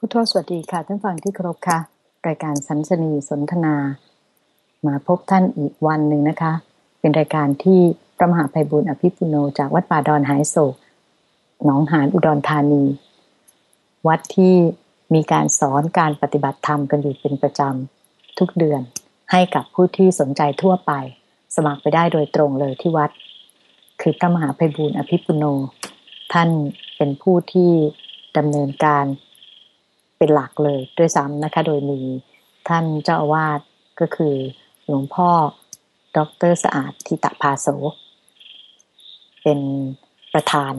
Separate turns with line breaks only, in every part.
ผู้ทวสวัสดีค่ะท่านฟังที่เคารพค่ะ รายการสันสนีสนทนา มาพบท่านอีกวันหนึ่งนะคะ เป็นรายการที่พระมหาภัยบุญอภิปุโนจากวัดป่าดอนหายโศกหนองหานอุดรธานี วัดที่มีการสอนการปฏิบัติธรรมกันอยู่เป็นประจำทุกเดือนให้กับผู้ที่สนใจทั่วไป สมัครไปได้โดยตรงเลยที่วัด คือพระมหาภัยบุญอภิปุโน ท่านเป็นผู้ที่ดำเนินการ เป็นหลักเลยด้วยซ้ำนะคะ โดยมีท่านเจ้าอาวาสก็คือหลวงพ่อดรสะอาดทิตะพาโส เป็นประธาน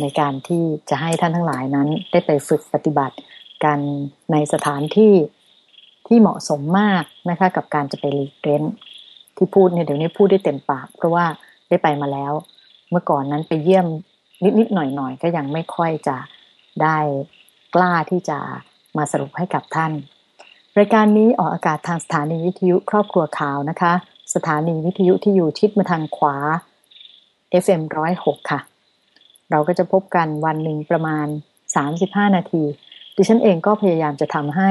ในการที่จะให้ท่านทั้งหลายนั้น ได้ไปฝึกปฏิบัติกันในสถานที่ที่เหมาะสมมากนะคะกับการจะไปรีเรนที่พูดเนี่ยเดี๋ยวนี้พูดได้เต็มปาก เพราะว่าได้ไปมาแล้ว เมื่อก่อนนั้นไปเยี่ยมนิดๆหน่อยๆ ก็ยังไม่ค่อยจะได้ กล้าที่จะมาสรุปให้กับท่าน รายการนี้ออกอากาศทางสถานีวิทยุครอบครัวข่าวนะคะ สถานีวิทยุที่อยู่ทิศมาทางขวา FM 106ค่ะ เราก็จะพบกันวันหนึ่งประมาณ 35 นาที ดิฉันเองก็พยายามจะทำให้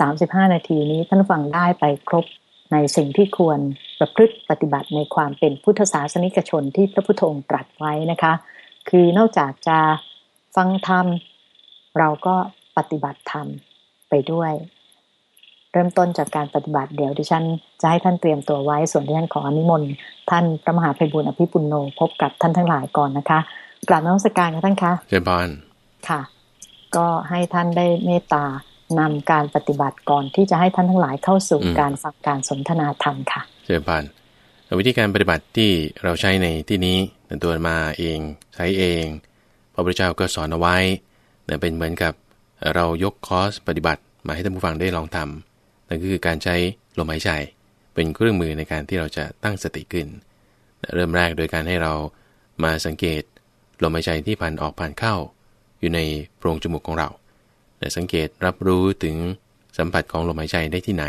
35 นาทีนี้ท่านฟังได้ไปครบในสิ่งที่ควรประพฤติปฏิบัติในความเป็นพุทธศาสนิกชนที่พระพุทธองค์ตรัสไว้นะคะ คือนอกจากจะฟังธรรม เราก็ปฏิบัติธรรมไปด้วย เริ่มต้นจากการปฏิบัติเดี๋ยวดิฉันจะให้ท่านเตรียมตัวไว้ส่วนที่ฉันขออนิมนต์ท่านพระมหาภัยบุญอภิปุโนพบกับท่านทั้งหลายก่อนนะคะกราบนมัสการค่ะท่านคะ
เจบาน
ค่ะ ก็ให้ท่านได้เมตตานำการปฏิบัติก่อนที่จะให้ท่านทั้งหลายเข้าสู่การฟังการสนทนาธรรมค่ะ
เจบานวิธีการปฏิบัติที่เราใช้ในที่นี้ตัวมาเองใช้เอง พระพุทธเจ้าก็สอนเอาไว้ เป็นเหมือนกับเรายกคอร์สปฏิบัติมาให้ท่านผู้ฟังได้ลองทำนั่นก็คือการใช้ลมหายใจ เป็นเครื่องมือในการที่เราจะตั้งสติขึ้นเริ่มแรกโดยการให้เรามาสังเกตลมหายใจที่ผ่านออกผ่านเข้า อยู่ในโพรงจมูกของเราแต่สังเกตรับรู้ถึงสัมผัสของลมหายใจได้ที่ไหน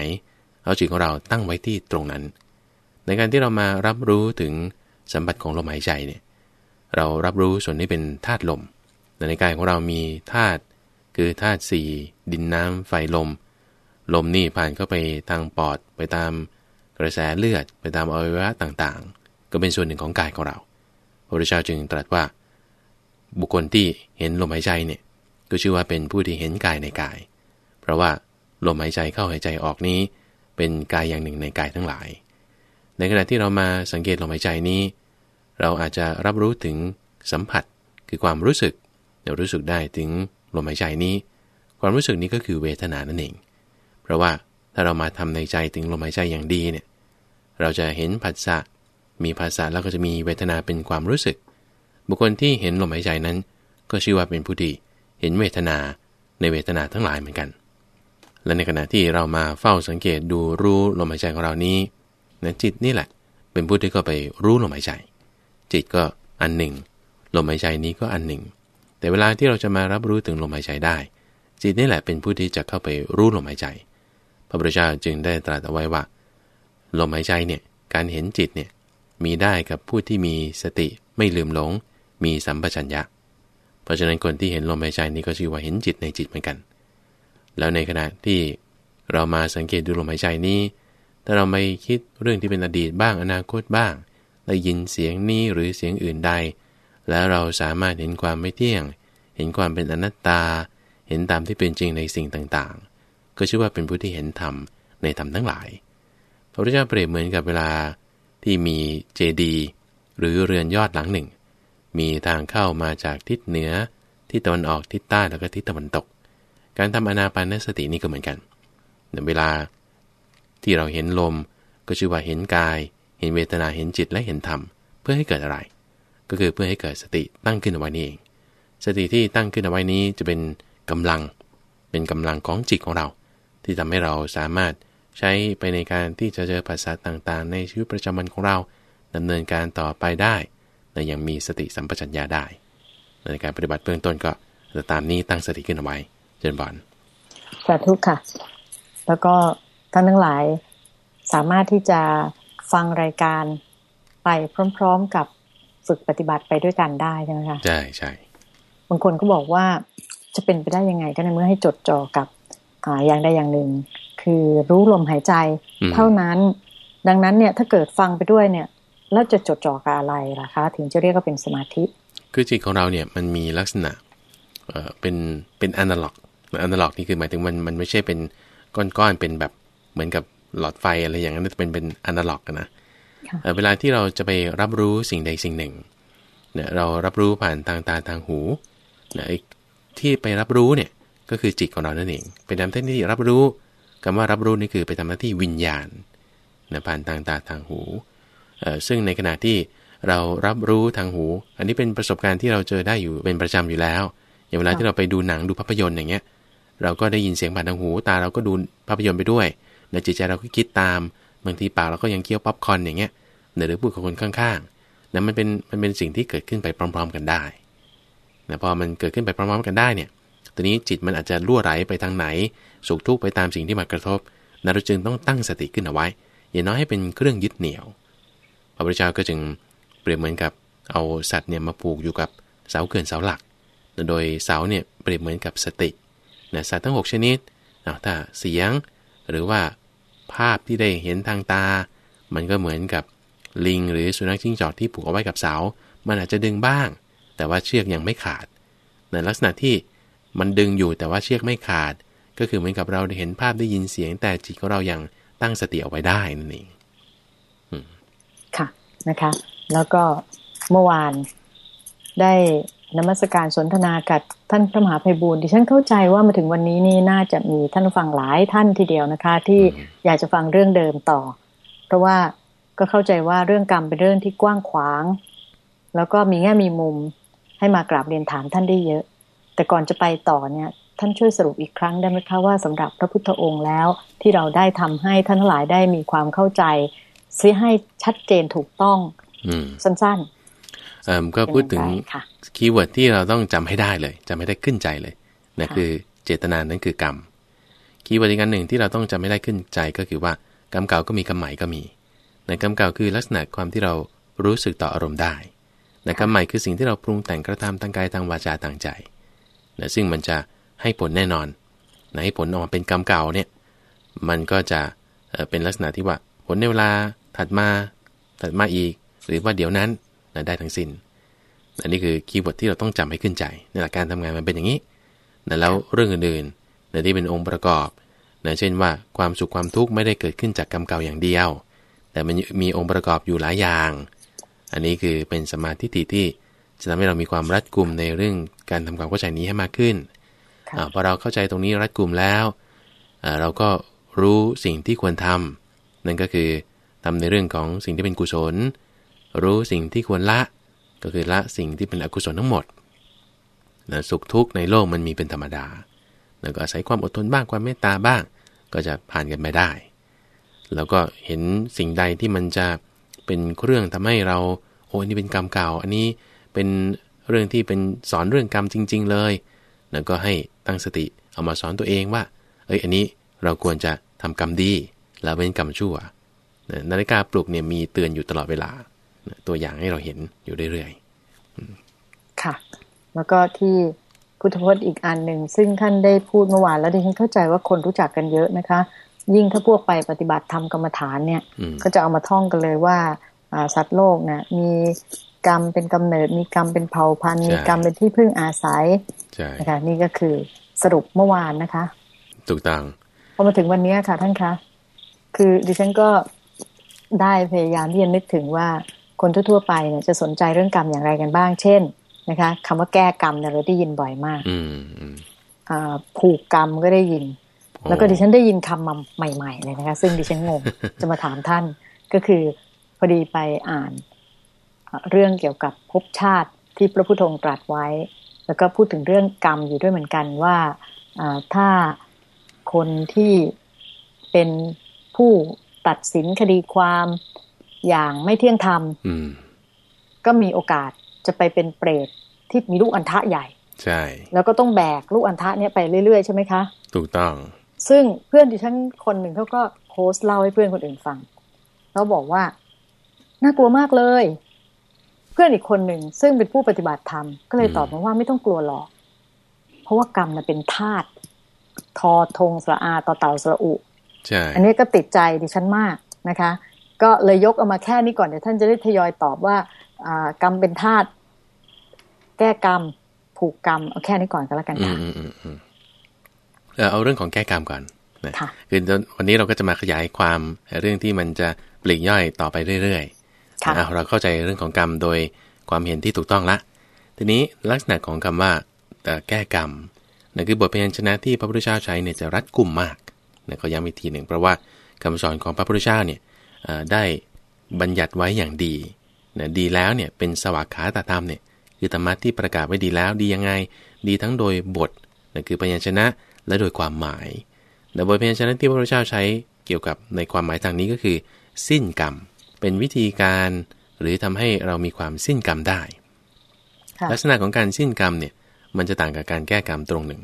เอาจิตของเราตั้งไว้ที่ตรงนั้น ในการที่เรามารับรู้ถึงสัมผัสของลมหายใจเนี่ย เรารับรู้ส่วนนี้เป็นธาตุลม ในกายของเรามีธาตุคือธาตุสี่ดินน้ำไฟลม ลมนี่ผ่านเข้าไปทางปอดไปตามกระแสเลือดไปตามอวัยวะต่างๆ ก็เป็นส่วนหนึ่งของกายของเรา พระพุทธเจ้าจึงตรัสว่า บุคคลที่เห็นลมหายใจเนี่ยก็ชื่อว่าเป็นผู้ที่เห็นกายในกาย เพราะว่าลมหายใจเข้าหายใจออกนี้ เป็นกายอย่างหนึ่งในกายทั้งหลาย ในขณะที่เรามาสังเกตลมหายใจนี้ เราอาจจะรับรู้ถึงสัมผัสคือความรู้สึก เรารู้สึกได้ถึงลมหายใจนี้ ความรู้สึกนี้ก็คือเวทนานั่นเอง เพราะว่าถ้าเรามาทำในใจถึงลมหายใจอย่างดีเนี่ย เราจะเห็นผัสสะ มีภาษาแล้วก็จะมีเวทนาเป็นความรู้สึก บุคคลที่เห็นลมหายใจนั้น ก็ชื่อว่าเป็นผู้ที่เห็นเวทนาในเวทนาทั้งหลายเหมือนกัน และในขณะที่เรามาเฝ้าสังเกตดูรู้ลมหายใจของเรานี้นะจิตนี่แหละ เป็นผู้ที่ก็ไปรู้ลมหายใจ จิตก็อันหนึ่ง ลมหายใจนี้ก็อันหนึ่ง แต่เวลาที่เราจะมารับรู้ถึงลมหายใจได้ จิตนี่แหละเป็นผู้ที่จะเข้าไปรู้ลมหายใจ พระพุทธเจ้าจึงได้ตรัสเอาไว้ว่า ลมหายใจเนี่ยการเห็นจิตเนี่ยมีได้กับผู้ที่มีสติไม่ลืมหลง มีสัมปชัญญะ เพราะฉะนั้นคนที่เห็นลมหายใจนี้ก็ชื่อว่าเห็นจิตในจิตเหมือนกัน แล้วในขณะที่เรามาสังเกตดูลมหายใจนี้ ถ้าเราไม่คิดเรื่องที่เป็นอดีตบ้างอนาคตบ้าง ได้ยินเสียงนี้หรือเสียงอื่นใด แล้วเราสามารถเห็นความไม่เที่ยง เห็นความเป็นอนัตตา เห็นตามที่เป็นจริงในสิ่งต่างๆ ก็ชื่อว่าเป็นผู้ที่เห็นธรรมในธรรมทั้งหลาย พระพุทธเจ้าเปรียบเหมือนกับเวลาที่มีเจดีหรือเรือนยอดหลังหนึ่ง มีทางเข้ามาจากทิศเหนือ ทิศตะวันออกทิศใต้แล้วก็ทิศตะวันตก การทำอนาปานสตินี่ก็เหมือนกันในเวลาที่เราเห็นลมก็ชื่อว่าเห็นกาย เห็นเวทนาเห็นจิตและเห็นธรรม เพื่อให้เกิดอะไร ก็คือเพื่อให้เกิดสติตั้งขึ้นเอาไว้นี่เอง สติที่ตั้งขึ้นเอาไว้นี้จะเป็นกำลัง เป็นกำลังของจิตของเรา ที่ทำให้เราสามารถใช้ไปในการที่จะเจอภาษาต่างๆ ในชีวิตประจำวันของเราดำเนินการต่อไปได้ในอย่างมีสติสัมปชัญญะได้ในการปฏิบัติเบื้องต้นก็จะตามนี้ตั้งสติขึ้นเอาไว้เจนบอล
สาธุค่ะ แล้วก็ท่านทั้งหลายสามารถที่จะฟังรายการไปพร้อม ๆกับ ฝึกปฏิบัติไปด้วยกันได้ใช่ไหมคะ
ใช่ใช่
บางคนก็บอกว่าจะเป็นไปได้ยังไงก็ในเมื่อให้จดจ่อกับอ่าอย่างใดอย่างหนึ่ง คือรู้ลมหายใจ
อืม
เท่านั้น ดังนั้นเนี่ยถ้าเกิดฟังไปด้วยเนี่ย แล้วจะจดจ่อกับอะไรล่ะคะ ถึงจะเรียกว่าเป็นสมาธิ
คือจิตของเราเนี่ยมันมีลักษณะเอ่อเป็นเป็นอนาล็อกอนาล็อกนี่คือหมายถึงมันมันไม่ใช่เป็นก้อนๆเป็นแบบเหมือนกับหลอดไฟอะไรอย่างนั้นแต่เป็นเป็นอนาล็อกนะ
ค่ะ
เวลาที่เราจะไปรับรู้สิ่งใดสิ่งหนึ่งเนี่ยเรารับรู้ผ่านทางตาทางหูเนี่ยที่ไปรับรู้เนี่ยก็คือจิตของเรานั่นเองไปทำหน้าที่รับรู้คำว่ารับรู้นี่คือไปทำหน้าที่วิญญาณนะผ่านทางตาทางหู ซึ่งในขณะที่เรารับรู้ทางหู อันนี้เป็นประสบการณ์ที่เราเจอได้อยู่เป็นประจำอยู่แล้ว อย่างเวลาที่เราไปดูหนังดูภาพยนตร์อย่างเงี้ย เราก็ได้ยินเสียงผ่านทางหู ตาเราก็ดูภาพยนตร์ไปด้วยแล้วจิตใจเราก็คิดตาม บางทีปากเราก็ยังเคี้ยวป๊อปคอร์นอย่างเงี้ยหรือพูดกับคนข้างๆนะมันเป็นมันเป็นสิ่งที่เกิดขึ้นไปพร้อม ๆ กันได้นะพอมันเกิดขึ้นไปพร้อมๆกันได้เนี่ยตอนนี้จิตมันอาจจะล่วไหลไปทางไหน สุขทุกข์ไปตามสิ่งที่มากระทบนะเราจึงต้องตั้งสติขึ้นเอาไว้ อย่างน้อยให้เป็นเครื่องยึดเหนี่ยว พระพุทธเจ้าก็จึงเปรียบเหมือนกับเอาสัตว์เนี่ยมาผูกอยู่กับเสาเขื่อนเสาหลัก โดยเสาเนี่ยเปรียบเหมือนกับสตินะสัตว์ทั้ง 6 ชนิดถ้าเสียงหรือว่า ภาพที่ได้เห็นทางตา มันก็เหมือนกับลิงหรือสุนัขจิ้งจอกที่ผูกเอาไว้กับเสา มันอาจจะดึงบ้าง แต่ว่าเชือกยังไม่ขาด ในลักษณะที่มันดึงอยู่แต่ว่าเชือกไม่ขาด ก็คือเหมือนกับเราได้เห็นภาพได้ยินเสียง แต่จิตของเรายังตั้งสติเอาไว้ได้นั่นเอง
ค่ะนะคะ แล้วก็เมื่อวานได้ นมัสการสนทนากับท่านพระมหาไพบูลย์ดิฉันเข้าใจว่ามาถึงวันนี้นี่น่าจะมีท่านผู้ฟังหลายท่านทีเดียวนะคะ ที่
อืม
อยากจะฟังเรื่องเดิมต่อ เพราะว่าก็เข้าใจว่าเรื่องกรรมเป็นเรื่องที่กว้างขวาง แล้วก็มีแง่มีมุมให้มากราบเรียนถามท่านได้เยอะ แต่ก่อนจะไปต่อเนี่ย ท่านช่วยสรุปอีกครั้งได้ไหมคะว่าสำหรับพระพุทธองค์แล้ว ที่เราได้ทำให้ท่านทั้งหลายได้มีความเข้าใจเสียให้ชัดเจนถูกต้อง
อืม
สั้น
เอ่อ
ๆ
ก็พูดถึง
เป็นอย่าไร ค่ะ
คีย์เวิร์ดที่เราต้องจำให้ได้เลยจำให้ได้ขึ้นใจเลยนะ
ค่ะ
คือเจตนานั้นคือกรรม keyword อีกอันหนึ่งที่เราต้องจำให้ได้ขึ้นใจก็คือว่ากรรมเก่าก็มีกรรมใหม่ก็มีนะกรรมเก่าคือลักษณะความที่เรารู้สึกต่ออารมณ์ได้นะกรรมใหม่คือสิ่งที่เราปรุงแต่งกระทำทางกายทางวาจาทางใจนะซึ่งมันจะให้ผลแน่นอนนะให้ผลออกมาเป็นกรรมเก่าเนี่ยมันก็จะเอ่อเป็นลักษณะที่ว่าผลในเวลาถัดมาถัดมาอีก หรือว่าเดี๋ยวนั้นนะได้ทั้งสิ้น อันนี้คือ keyword ที่เราต้องจำให้ขึ้นใจในหลักการทำงานมันเป็นอย่างนี้นะแล้วเรื่องอื่นๆนะที่เป็นองค์ประกอบนะเช่นว่าความสุขความทุกข์ไม่ได้เกิดขึ้นจากกรรมเก่าอย่างเดียว แต่มันมีองค์ประกอบอยู่หลายอย่าง อันนี้คือเป็นสมาธิที่จะทำให้เรามีความรัดกุมในเรื่องการทำความเข้าใจนี้ให้มากขึ้น
ค่ะ
อาพอเราเข้าใจตรงนี้รัดกุมแล้วอ่าเราก็รู้สิ่งที่ควรทำนั่นก็คือทำในเรื่องของสิ่งที่เป็นกุศล รู้สิ่งที่ควรละ ก็คือละสิ่งที่เป็นอกุศลทั้งหมดนะสุขทุกข์ในโลกมันมีเป็นธรรมดา แล้วก็อาศัยความอดทนบ้างความเมตตาบ้าง ก็จะผ่านกันไปได้ แล้วก็เห็นสิ่งใดที่มันจะเป็นเครื่องทำให้เรา โอ้ยน,นี่เป็นกรรมเก่า อันนี้เป็นเรื่องที่เป็นสอนเรื่องกรรมจริง ๆ เลย แล้วก็ให้ตั้งสติเอามาสอนตัวเองว่า เอ้ย อันนี้เราควรจะทำกรรมดี แล้วเป็นกรรมชั่ว นาฬิกาปลุกเนี่ยมีเตือนอยู่ตลอดเวลา ตัวอย่างให้เราเห็นอยู่เรื่อย
ค่ะ แล้วก็ที่พุทธพจน์อีกอันหนึ่งซึ่งท่านได้พูดเมื่อวานแล้วดิฉันเข้าใจว่าคนรู้จักกันเยอะนะคะ ยิ่งถ้าพวกไปปฏิบัติธรรมกรรมฐานเนี่ย
ๆอืม
ก็จะเอามาท่องกันเลยว่าอ่าสัตว์โลกเนี่ยมีกรรมเป็นกำเนิด มีกรรมเป็นเผ่าพันธุ์
ใช่
มีกรรมเป็นที่พึ่งอาศัย
ใช่
นะคะนี่ก็คือสรุปเมื่อวานนะคะ
ถูกต้อง
พอมาถึงวันนี้ค่ะท่านคะ คือดิฉันก็ได้พยายามที่จะนึกถึงว่า คนทั่วๆไปเนี่ยจะสนใจเรื่องกรรมอย่างไรกันบ้าง เช่นนะคะคำว่าแก้กรรมเนี่ยเราได้ยินบ่อยมาก
อืมอืม
อ่าผูกกรรมก็ได้ยิน
โอ้
แล้วก็ดิฉันได้ยินคำมาใหม่ ๆ เลยนะคะ ซึ่งดิฉันงงจะมาถามท่าน ก็คือพอดีไปอ่านเอ่อเรื่องเกี่ยวกับภพชาติที่พระพุทธองค์ตรัสไว้ แล้วก็พูดถึงเรื่องกรรมอยู่ด้วยเหมือนกันว่าอ่าถ้าคนที่เป็นผู้ตัดสินคดีความ อย่างไม่เที่ยงธรรม
อืม
ก็มีโอกาสจะไปเป็นเปรตที่มีลูกอัณฑะใหญ่
ใช่
แล้วก็ต้องแบกลูกอัณฑะเนี้ยไปเรื่อยๆใช่ไหมคะ
ถูกต้อง
ซึ่งเพื่อนดิฉันคนหนึ่งเขาก็โพสต์เล่าให้เพื่อนคนอื่นฟังแล้วบอกว่า น่ากลัวมากเลย เพื่อนอีกคนหนึ่งซึ่งเป็นผู้ปฏิบัติธรรมก็เลยตอบมาว่าไม่ต้องกลัวหรอก เพราะราะว่ากรรมมันเป็นธาตุทอทงสระอาต่อเต่าสระอุ
ใช่
อันนี้ก็ติดใจดิฉันมากนะคะ ก็เลยยกเอามาแค่นี้ก่อนเดี๋ยวท่านจะได้ทยอยตอบว่าอ่ากรรมเป็นธาตุแก้กรรม ผูกกรรมเอาแค่นี้ก่อนก็แล้วกัน
อื
ค่ะ
มอืมอืมอืมเอ่อเอาเรื่องของแก้กรรมก่อนนะ
ค่ะ
คือวันนี้เราก็จะมาขยายความเรื่องที่มันจะปลีกย่อยต่อไปเรื่อยๆ
ค่ะ
อะเราเข้าใจเรื่องของกรรมโดยความเห็นที่ถูกต้องละ ทีนี้ลักษณะของคำว่าเอ่อแก้กรรมนั่นคือบทพยัญชนะที่พระพุทธเจ้าใช้เนี่ยจะรัดกุมมากนะก็ย้ำอีกทีหนึ่งเพราะว่าคำสอนของพระพุทธเจ้าเนี่ยเอ่อ ได้บัญญัติไว้อย่างดีนะดีแล้วเนี่ยเป็นสวากขาตธรรมเนี่ยคือธรรมะที่ประกาศไว้ดีแล้วดียังไง ดีทั้งโดยบทนะคือพยัญชนะและโดยความหมายแต่บทพยัญชนะที่พระพุทธเจ้าใช้เกี่ยวกับในความหมายทางนี้ก็คือ สิ้นกรรม เป็นวิธีการหรือทำให้เรามีความสิ้นกรรมได้
ค่ะ
ลักษณะของการสิ้นกรรมเนี่ยมันจะต่างกับการแก้กรรมตรงหนึ่ง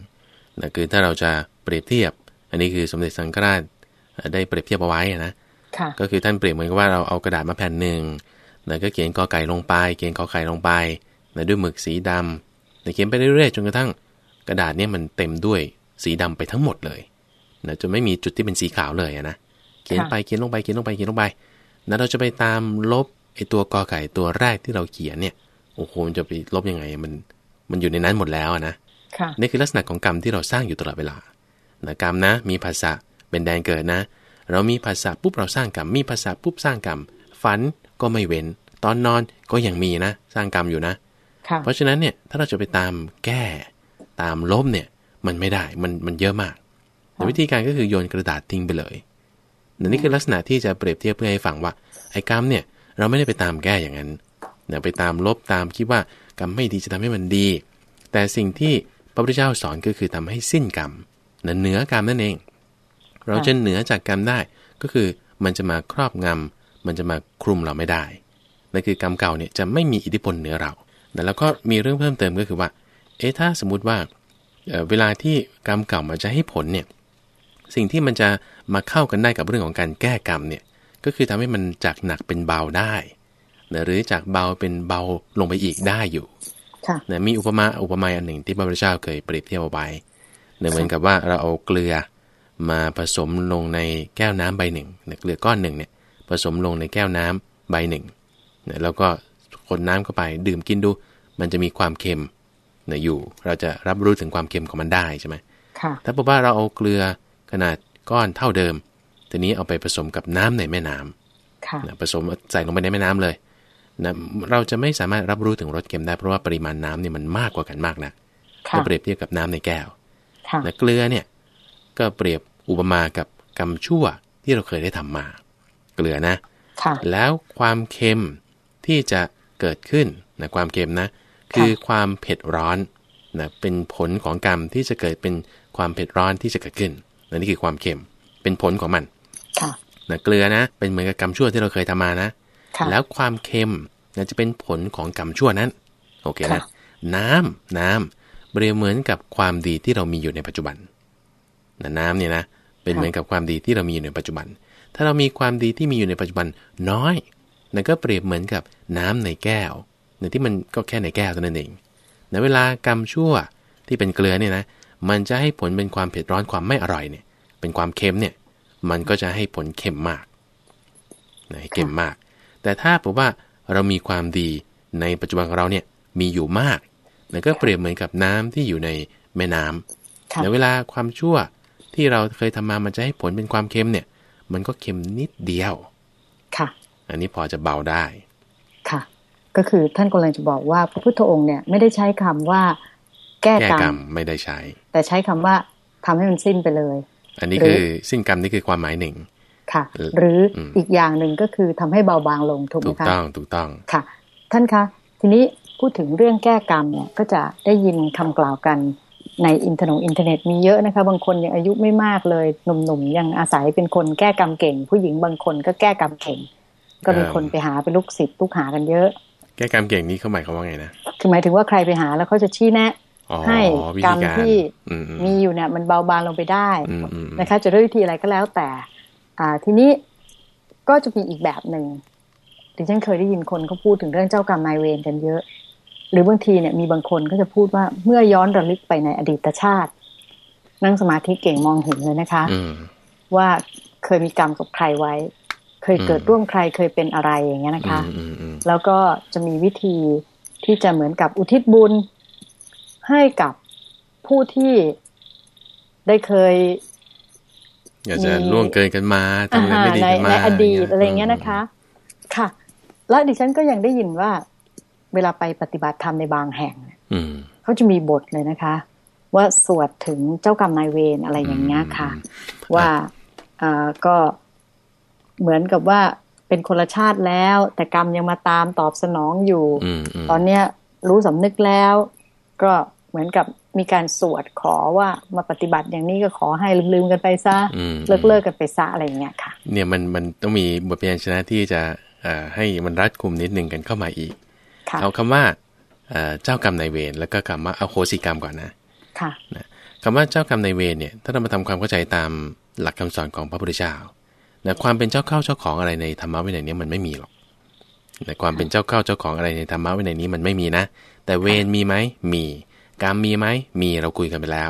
นะคือถ้าเราจะเปรียบเทียบ อันนี้คือสมเด็จสังฆราชเอ่อได้เปรียบเทียบเอาไว้อะนะ
ค่ะ
ก็คือท่านเปรียบเหมือนกับว่าเราเอากระดาษมาแผ่นหนึ่งแล้วก็เขียนกอไก่ลงไป เขียนขอไข่ลงไปนะด้วยหมึกสีดำนะเขียนไปเรื่อยๆจนกระทั่ง กระดาษเนี่ยมันเต็มด้วยสีดำไปทั้งหมดเลยนะจนไม่มีจุดที่เป็นสีขาวเลยอะนะ เขียนไปเขียนลงไปเขียนลงไปเขียนลงไป แล้วเราจะไปตามลบไอตัวกอไก่ตัวแรกที่เราเขียนเนี่ย โอ้โหมันจะไปลบยังไงมัน มันอยู่ในนั้นหมดแล้วอะนะ
ค่ะ
นี่คือลักษณะของกรรมที่เราสร้างอยู่ตลอดเวลานะกรรมนะ มีภาษาเป็นแดนเกิดนะ เรามีภาษาปุ๊บเราสร้างกรรม มีภาษาปุ๊บสร้างกรรม ฝันก็ไม่เว้น ตอนนอนก็ยังมีนะ สร้างกรรมอยู่นะ
ค่ะ
เพราะฉะนั้นเนี่ยถ้าเราจะไปตามแก้ ตามลบเนี่ย มันไม่ได้ มันมันเยอะมาก แต่วิธีการก็คือโยนกระดาษทิ้งไปเลยนนี่คือลักษณะที่จะเปรียบเทียบเพื่อให้ฟังว่า ไอ้กรรมเนี่ย เราไม่ได้ไปตามแก้อย่างนั้นนะไปตามลบตามคิดว่ากรรมไม่ดีจะทำให้มันดี แต่สิ่งที่พระพุทธเจ้าสอนก็คือทำให้สิ้นกรรมนะเหนือกรรมนั่นเอง เราจะเหนือจากกรรมได้ ก็คือมันจะมาครอบงำมันจะมาคลุมเราไม่ได้นั่นคือกรรมเก่าเนี่ยจะไม่มีอิทธิพลเหนือเราแต่แล้วก็มีเรื่องเพิ่มเติมก็คือว่า เอ๊ะถ้าสมมุติว่าเอ่อเวลาที่กรรมเก่ามันจะให้ผลเนี่ยสิ่งที่มันจะมาเข้ากันได้กับเรื่องของการแก้กรรมเนี่ยก็คือทำให้มันจากหนักเป็นเบาได้นะหรือจากเบาเป็นเบาลงไปอีกได้อยู่
ค่ะ
นะมีอุปมาอุปไมยอันหนึ่งที่พระพุทธเจ้าเคยเปรียบเทียบเอาไว้นะเหมือนกับว่าเราเอาเกลือ มาผสมลงในแก้วน้ำใบหนึ่งนะเกลือก้อนหนึ่งเนี่ยผสมลงในแก้วน้ำใบหนึ่งนะแล้วก็คนน้ำเข้าไปดื่มกินดู มันจะมีความเค็มนะอยู่ เราจะรับรู้ถึงความเค็มของมันได้ใช่ไหม
ค่ะ
ถ้าบอกว่าเราเอาเกลือขนาดก้อนเท่าเดิม ทีนี้เอาไปผสมกับน้ำในแม่น้ำ
ค่ะ
นะผสมใส่ลงไปในแม่น้ำเลยนะเราจะไม่สามารถรับรู้ถึงรสเค็มได้เพราะว่าปริมาณน้ำเนี่ยมันมากกว่ากันมากนะ
ค่ะ
ถ้าเปรียบเทียบกับน้ำในแก้ว
ค่ะ
นะเกลือเนี่ย ก็เปรียบอุปมากับกรรมชั่วที่เราเคยได้ทำมา เกลือนะ
ค่ะ
แล้วความเค็มที่จะเกิดขึ้นนะความเค็มนะ คือความเผ็ดร้อนนะเป็นผลของกรรมที่จะเกิดเป็นความเผ็ดร้อนที่จะเกิดขึ้นนะนี่คือความเค็มเป็นผลของมัน
ค่ะ
นะเกลือนะ เป็นเหมือนกับกรรมชั่วที่เราเคยทำมานะ
ค่ะ
แล้วความเค็มนะจะเป็นผลของกรรมชั่วนั้นโอเค
ค่ะ
นะน้ำน้ำเปรียบเหมือนกับความดีที่เรามีอยู่ในปัจจุบัน นะน้ำเนี่ยนะเป็นเหมือนกับความดีที่เรามีอยู่ในปัจจุบัน ถ้าเรามีความดีที่มีอยู่ในปัจจุบันน้อยนั่นก็เปรียบเหมือนกับน้ำในแก้วในที่มันก็แค่ในแก้วเท่านั้นเองในเวลากรรมชั่วที่เป็นเกลือเนี่ยนะมันจะให้ผลเป็นความเผ็ดร้อนความไม่อร่อยเนี่ย เป็นความเค็มเนี่ย มันก็จะให้ผลเค็มมากนะเค็มมาก แต่ถ้าบอกว่าเรามีความดีในปัจจุบันของเราเนี่ยมีอยู่มากนั่นก็เปรียบเหมือนกับน้ำที่อยู่ในแม่น้ำ
ค่ะ
ในเวลาความชั่ว ที่เราเคยทำมามันจะให้ผลเป็นความเค็มเนี่ย มันก็เค็มนิดเดียว
ค่ะ
อันนี้พอจะเบาได้
ค่ะ ก็คือท่านกำลังจะบอกว่าพระพุทธองค์เนี่ยไม่ได้ใช้คำว่าแก้
แก้
กรร
กรร
ม
มไม่ได้ใช้
แต่ใช้คำว่าทำให้มันสิ้นไปเลย
อันนี้
หรือ
คือสิ้นกรรมนี่คือความหมายหนึ่ง
ค่ะ
เออ
หรืออ
ม
อีกอย่างหนึ่งก็คือทำให้เบาบางลงถูกไห
ถู
ม
ก
คะ
ต้องถูกต้อง
ค่ะ ท่านคะ ทีนี้พูดถึงเรื่องแก้กรรมเนี่ยก็จะได้ยินคำกล่าวกัน ในอินเทอร์เน็ตอินเทอร์เน็ตมีเยอะนะคะ บางคนยังอายุไม่มากเลยหนุ่มๆยังอาศัยเป็นคนแก้กรรมเก่ง ผู้หญิงบางคนก็แก้กรรมเก่ง ก็มี
เอิ่ม
คนไปหาเป็นลูกศิษย์ลูกหากันเยอะ
แก้กรรมเก่งนี่เขาหมายความว่าไงนะ
คือหมายถึงว่าใครไปหาแล้วเขาจะชี้แนะ
อ๋อ
ให้
วิ
กร
ธี
รม
การ
ที่
อืมอืม
มีอยู่เนี่ยมันเบาบางลงไปได้
อืมอืม
นะคะ จะด้วยวิธีอะไรก็แล้วแต่ อ่าทีนี้ก็จะมีอีกแบบหนึ่งดิฉันเคยได้ยินคนเขาพูดถึงเรื่องเจ้ากรรมนายเวรกันเยอะ หรือบางทีเนี่ยมีบางคนก็จะพูดว่าเมื่อย้อนระลึกไปในอดีตชาติ นั่งสมาธิเก่งมองเห็นเลยนะคะ
อืม
ว่าเคยมีกรรมกับใครไว้ เคยเกิด
อืม
ร่วมใครเคยเป็นอะไรอย่างเงี้ยนะคะ
อืมอืมอืม
แล้วก็จะมีวิธีที่จะเหมือนกับอุทิศบุญให้กับผู้ที่ได้เคย
อยากจะ
มี
ล่วงเกินกันมาทำอะไรไม่ดี
ใน
กันมา
ในอดีต
เงี้ย
อะไรเงี้ยนะคะ ค่ะ แล้วดิฉันก็ยังได้ยินว่า เวลาไปปฏิบัติธรรมในบางแห่ง
อืม
เขาจะมีบทเลยนะคะ ว่าสวดถึงเจ้ากรรมนายเวรอะไรอย่างเงี้ยค่ะ ว่าอ่าก็เหมือนกับว่าเป็นคนละชาติแล้ว แต่กรรมยังมาตามตอบสนองอยู่
อืมอืม
ตอนเนี้ยรู้สำนึกแล้ว ก็เหมือนกับมีการสวดขอว่ามาปฏิบัติอย่างนี้ก็ขอให้ลืมๆกันไปซะ
อืม
เลิกเลิกๆกันไปซะอะไรอย่างเงี้ยค่ะ
เนี่ยมันมันต้องมีบทพยัญชนะที่จะเอ่อให้มันรัดกุมนิดหนึ่งกันเข้ามาอีก
ค่ะ
เอาคำว่าเอ่อเจ้ากรรมนายเวรแล้วก็คำว่าอโหสิกรรมก่อนนะ
ค่ะ
คำว่าเจ้ากรรมนายเวรเนี่ย ถ้าเรามาทำความเข้าใจตามหลักคำสอนของพระพุทธเจ้านะความเป็นเจ้าเข้าเจ้าของอะไรในธรรมะวินัยเนี้มันไม่มีหรอกนะความเป็นเจ้าเข้าเจ้าของอะไรในธรรมะวินัยนี้มันไม่มีนะ แต่เวรมีไหมมีกรรมมีไหมมีเราคุยกันไปแล้ว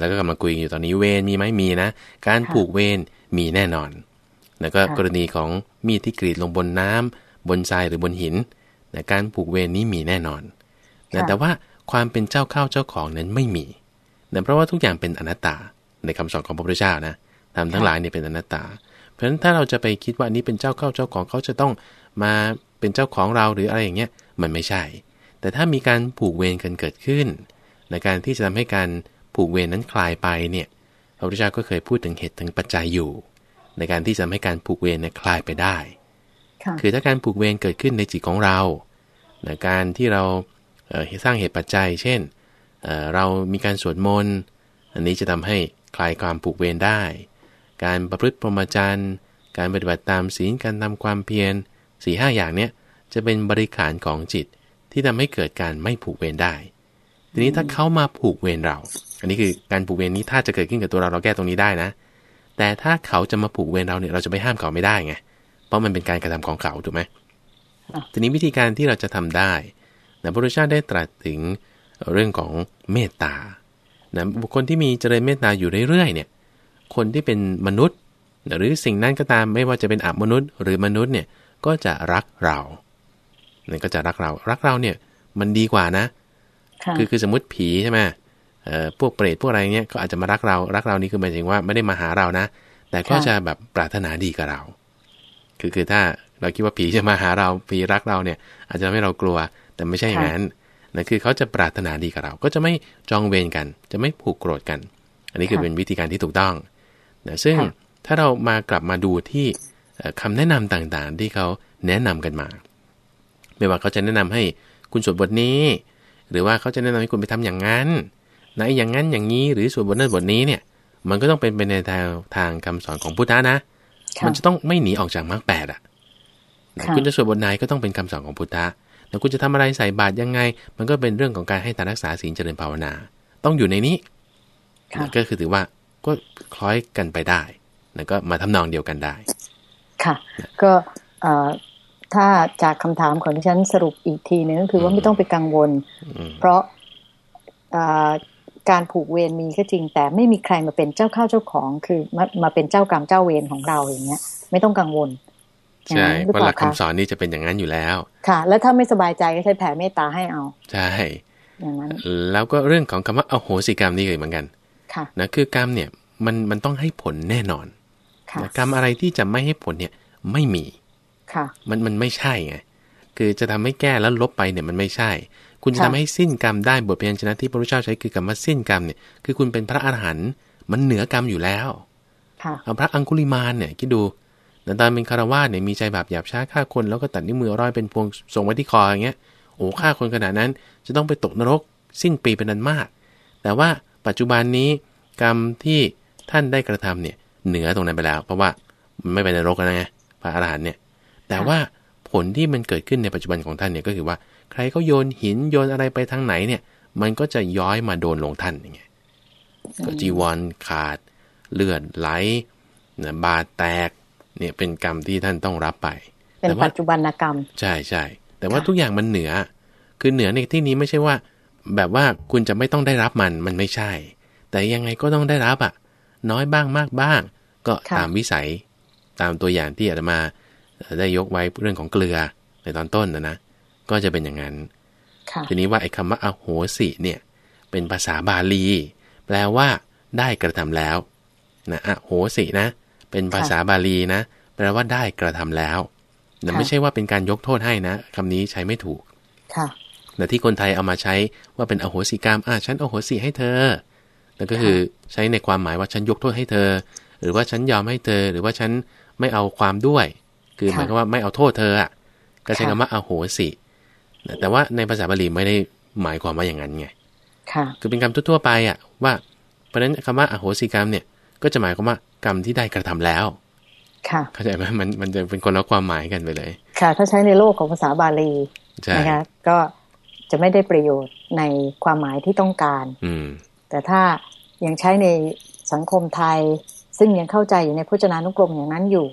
แล้วก็กำลังคุยกันอยู่ตอนนี้เวรมีไหมมีนะ การ
ค่ะ
ผูกเวรมีแน่นอน แล้วก็
ค่ะ
กรณีของมีดที่กรีดลงบนน้ำบนทรายหรือบนหิน นะการผูกเวรนี้มีแน่นอนนะแต่ว่าความเป็นเจ้าเข้าเจ้าของนั้นไม่มีนะเพราะว่าทุกอย่างเป็นอนัตตาในคำสอนของพระพุทธเจ้านะทำทั้งหลายเนี่ยเป็นอนัตตา เพราะฉะนั้นถ้าเราจะไปคิดว่าอันนี้เป็นเจ้าเข้าเจ้าของเขาจะต้องมาเป็นเจ้าของเราหรืออะไรอย่างเงี้ยมันไม่ใช่ แต่ถ้ามีการผูกเวรกันเกิดขึ้น ในการที่จะทำให้การผูกเวรนั้นคลายไปเนี่ยพระพุทธเจ้าก็เคยพูดถึงเหตุถึงปัจจัยอยู่ ในการที่จะทำให้การผูกเวรเนี่ยคลายไปได้
คื
อถ้าการผูกเวรเกิดขึ้นในจิตของเราการที่เราสร้างเหตุปัจจัย เช่นเเรามีการสวดมนต์ อันนี้จะทำให้คลายความผูกเวรได้ การประพฤติพรหมจรรย์ การปฏิบัติตามศีล การทำความเพียรสี่ห้าอย่างเนี้ยจะเป็นบริขารของจิตที่ทำให้เกิดการไม่ผูกเวรได้ ทีนี้ถ้าเขามาผูกเวรเรา อันนี้คือการผูกเวรนี้ถ้าจะเกิดขึ้นกับตัวเราเราแก้ตรงนี้ได้นะ แต่ถ้าเขาจะมาผูกเวรเราเนี่ยเราจะไปห้ามเขาไม่ได้ไงเราะมันเป็นการกระทำของเขาถูกไหม
อะ
ทีนี้วิธีการที่เราจะทำได้นะพระพุทธเจ้าได้ตรัสถึงเรื่องของเมตตานะบุคคลที่มีเจริญเมตตาอยู่เรื่อยๆเนี่ย คนที่เป็นมนุษย์ หรือสิ่งนั้นก็ตามไม่ว่าจะเป็นอมนุษย์ หรือมนุษย์เนี่ยก็จะรักเราเนี่ยก็จะรักเรา รักเราเนี่ยมันดีกว่านะ
ค่ะ
คือคือสมมติผีใช่ไหมเอ่อพวกเปรตพวกอะไรเงี้ยก็อาจจะมารักเรา รักเรานี่คือหมายถึงว่าไม่ได้มาหาเรานะ แต่ก็
ค่ะ
จะแบบปรารถนาดีกับเรา คือคือถ้าเราคิดว่าผีจะมาหาเราผีรักเราเนี่ย อาจจะทำให้เรากลัวแต่ไม่ใช่อย่างนั้นนะคือเขาจะปรารถนาดีกับเรา ก็จะไม่จองเวรกัน จะไม่ผูกโกรธกัน อันนี้คือ
ค่ะ
เป็นวิธีการที่ถูกต้องนะซึ่ง
ค่ะ
ถ้าเรามากลับมาดูที่เอ่อคำแนะนำต่างๆ ที่เขาแนะนำกันมา ไม่ว่าเขาจะแนะนำให้คุณสวดบทนี้ หรือว่าเขาจะแนะนำให้คุณไปทำอย่างนั้นนะอย่างนั้นอย่างนี้หรือสวดบทนั้นบทนี้เนี่ย มันก็ต้องเป็นไปในทางทางคำสอนของพุทธะนะ
ค่ะ
มันจะต้องไม่หนีออกจากมรรคแปดอะนะ
ค่ะ
คุณจะสวดบทไหนก็ต้องเป็นคำสอนของพุทธะแล้วคุณจะทำอะไรใส่บาตรยังไง มันก็เป็นเรื่องของการให้ทานรักษาศีลเจริญภาวนา ต้องอยู่ในนี้
ค่ะ
นะก็คือถือว่าก็คล้อยกันไปได้ แล้วก็มาทำนองเดียวกันได้
ค่ะ ก็เอ่อถ้าจากคำถามของดิฉันสรุปอีกทีนึงก็คือว่าไม่ต้องไปกังวล
อืม
เพราะเอ่อ การผูกเวรมีก็จริง แต่ไม่มีใครมาเป็นเจ้าข้าวเจ้าของ คือมามาเป็นเจ้ากรรมเจ้าเวรของเราอย่างเงี้ย ไม่ต้องกังวลอย่าง
ใช่
นั้นหรือ
เพราะ
เป
หลั
ล่าก
คำ
คะ
สอนนี้จะเป็นอย่างนั้นอยู่แล้ว
ค่ะ แล้วถ้าไม่สบายใจก็ใช้แผ่เมตตาให้เอา
ใช่
อย่างนั้น
แล้วก็เรื่องของคำว่าอโหสิกรรมนี่ก็เหมือนกัน
ค่ะ
นะคือกรรมเนี่ยมันมันต้องให้ผลแน่นอน
ค่ะ
นะกรรมอะไรที่จะไม่ให้ผลเนี่ยไม่มี
ค่ะ
มันมันไม่ใช่ไงคือจะทำให้แก้แล้วลบไปเนี่ยมันไม่ใช่ คุณจะ
ค่ะ
ทำให้สิ้นกรรมได้บทเพียนชนะที่พระพุทธเจ้าใช้คือคำว่าสิ้นกรรมเนี่ยคือคุณเป็นพระอรหันต์มันเหนือกรรมอยู่แล้ว
ค่ะ
เอาพระอังคุลิมานเนี่ยคิดดูแต่ตอนเป็นคารวาสเนี่ยมีใจบาปหยาบช้าฆ่าคนแล้วก็ตัดนิ้วมือร้อยเป็นพวงส่งไว้ที่คออย่างเงี้ยโอ้ฆ่าคนขนาดนั้นจะต้องไปตกนรกสิ้นปีเป็นนันมาก แต่ว่าปัจจุบันนี้กรรมที่ท่านได้กระทำเนี่ยเหนือตรงนั้นไปแล้ว เพราะว่ามันไม่ไปนรกแล้วไงพระอรหันต์เนี่ยแต่ว่าผลที่มันเกิดขึ้นในปัจจุบันของท่านเนี่ยก็คือว่า ใครเขาโยนหินโยนอะไรไปทางไหนเนี่ย มันก็จะย้อยมาโดนลงท่านอย่างเงี้ยก็จีวรขาดเลือดไหลนะบาดแตกเนี่ยเป็นกรรมที่ท่านต้องรับไป
เป็น
แต่ว่า
ปัจจุบันกรรม
ใช่ใช่แต่ว่า
ค่ะ
ทุกอย่างมันเหนือ คือเหนือในที่นี้ไม่ใช่ว่า แบบว่าคุณจะไม่ต้องได้รับมันมันไม่ใช่ แต่ยังไงก็ต้องได้รับอะ่ะ น้อยบ้างมากบ้าง ก็
ค่ะ
ตามวิสัยตามตัวอย่างที่อาตมาได้ยกไว้เรื่องของเกลือในตอนต้นนะนะ ก็จะเป็นอย่างนั้น
ค่ะ
ทีนี้ว่าไอ้คำว่าอโหสิเนี่ย เป็นภาษาบาลี แปลว่า ได้กระทำแล้วนะอโหสินะ เป็นภาษาบาลีนะ แปลว่าได้กระทำแล้วนะ
ค่ะ
ไม่ใช่ว่าเป็นการยกโทษให้นะคำนี้ใช้ไม่ถูก
ค่ะ
แต่ที่คนไทยเอามาใช้ว่าเป็นอโหสิกรรมอะฉันอโหสิให้เธอนั่นก็คือใช้ในความหมายว่าฉันยกโทษให้เธอ หรือว่าฉันยอมให้เธอ หรือว่าฉันไม่เอาความด้วย คือหมายความว่าไม่เอาโทษเธออะก็ใช้คำว่าอโหสินะ แต่ว่าในภาษาบาลีไม่ได้หมายความว่าอย่างนั้นไง
ค่ะ
คือเป็นกรรมทั่วๆไปอะว่า เพราะฉะนั้นคำว่าอโหสิกรรมเนี่ย ก็จะหมายความว่ากรรมที่ได้กระทำแล้ว
ค่ะ
เข้าใจไหมมันมันจะเป็นคนละความหมายกันไปเลย
ค่ะ ถ้าใช้ในโลกของภาษาบาลี
ใช่
นะคะก็จะไม่ได้ประโยชน์ในความหมายที่ต้องการ
อืม
แต่ถ้ายังใช้ในสังคมไทย ซึ่งยังเข้าใจอยู่ในพจนานุกรมอย่างนั้นอยู่